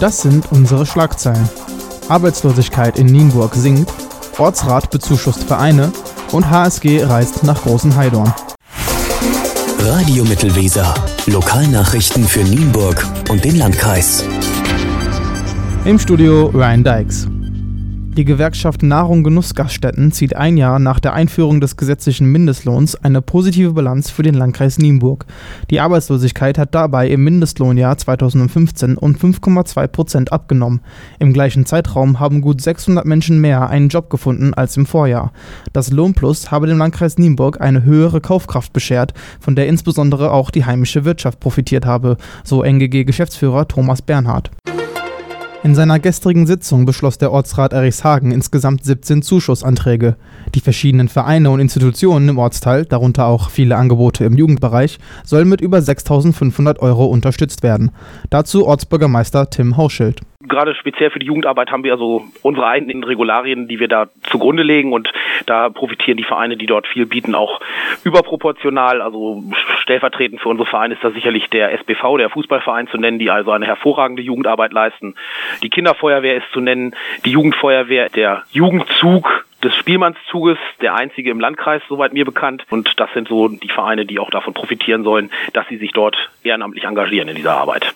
Das sind unsere Schlagzeilen. Arbeitslosigkeit in Nienburg sinkt, Ortsrat bezuschusst Vereine und HSG reist nach Großenheidorn. Radio Mittelweser. Lokalnachrichten für Nienburg und den Landkreis. Im Studio Ryan Dykes. Die Gewerkschaft Nahrung Genussgaststätten zieht ein Jahr nach der Einführung des gesetzlichen Mindestlohns eine positive Bilanz für den Landkreis Nienburg. Die Arbeitslosigkeit hat dabei im Mindestlohnjahr 2015 um 5,2 Prozent abgenommen. Im gleichen Zeitraum haben gut 600 Menschen mehr einen Job gefunden als im Vorjahr. Das Lohnplus habe dem Landkreis Nienburg eine höhere Kaufkraft beschert, von der insbesondere auch die heimische Wirtschaft profitiert habe, so NGG-Geschäftsführer Thomas Bernhard. In seiner gestrigen Sitzung beschloss der Ortsrat Erichshagen insgesamt 17 Zuschussanträge. Die verschiedenen Vereine und Institutionen im Ortsteil, darunter auch viele Angebote im Jugendbereich, sollen mit über 6.500 Euro unterstützt werden. Dazu Ortsbürgermeister Tim Hauschild gerade speziell für die Jugendarbeit haben wir also unsere eigenen Regularien, die wir da zugrunde legen und da profitieren die Vereine, die dort viel bieten, auch überproportional. Also stellvertretend für unsere Vereine ist da sicherlich der SBV, der Fußballverein zu nennen, die also eine hervorragende Jugendarbeit leisten. Die Kinderfeuerwehr ist zu nennen, die Jugendfeuerwehr, der Jugendzug, des Spielmannszuges, der einzige im Landkreis, soweit mir bekannt. Und das sind so die Vereine, die auch davon profitieren sollen, dass sie sich dort ehrenamtlich engagieren in dieser Arbeit.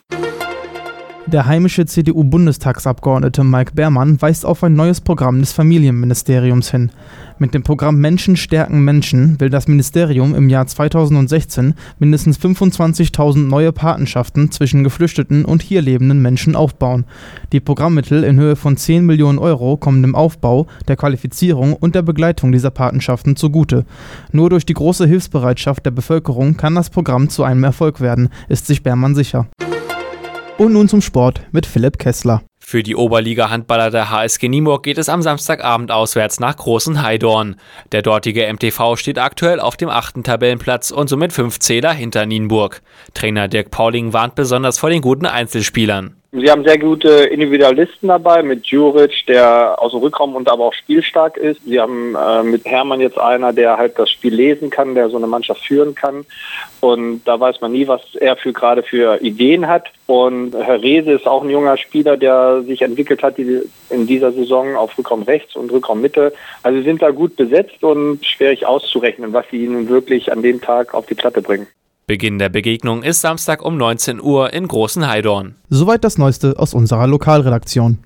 Der heimische CDU-Bundestagsabgeordnete Mike Beermann weist auf ein neues Programm des Familienministeriums hin. Mit dem Programm Menschen stärken Menschen will das Ministerium im Jahr 2016 mindestens 25.000 neue Patenschaften zwischen geflüchteten und hier lebenden Menschen aufbauen. Die Programmmittel in Höhe von 10 Millionen Euro kommen dem Aufbau, der Qualifizierung und der Begleitung dieser Patenschaften zugute. Nur durch die große Hilfsbereitschaft der Bevölkerung kann das Programm zu einem Erfolg werden, ist sich Beermann sicher. Und nun zum Sport mit Philipp Kessler. Für die Oberliga-Handballer der HSG Nimburg geht es am Samstagabend auswärts nach Großenhaidorn. Der dortige MTV steht aktuell auf dem achten Tabellenplatz und somit fünf Zähler hinter Nienburg. Trainer Dirk Pauling warnt besonders vor den guten Einzelspielern. Sie haben sehr gute Individualisten dabei, mit Juric, der aus dem Rückraum und aber auch spielstark ist. Sie haben äh, mit Hermann jetzt einer, der halt das Spiel lesen kann, der so eine Mannschaft führen kann. Und da weiß man nie, was er für gerade für Ideen hat. Und Herr Rehse ist auch ein junger Spieler, der sich entwickelt hat in dieser Saison auf Rückraum rechts und Rückraum Mitte. Also sie sind da gut besetzt und schwierig auszurechnen, was sie ihnen wirklich an dem Tag auf die Platte bringen. Beginn der Begegnung ist Samstag um 19 Uhr in Großen Heidorn. Soweit das Neueste aus unserer Lokalredaktion.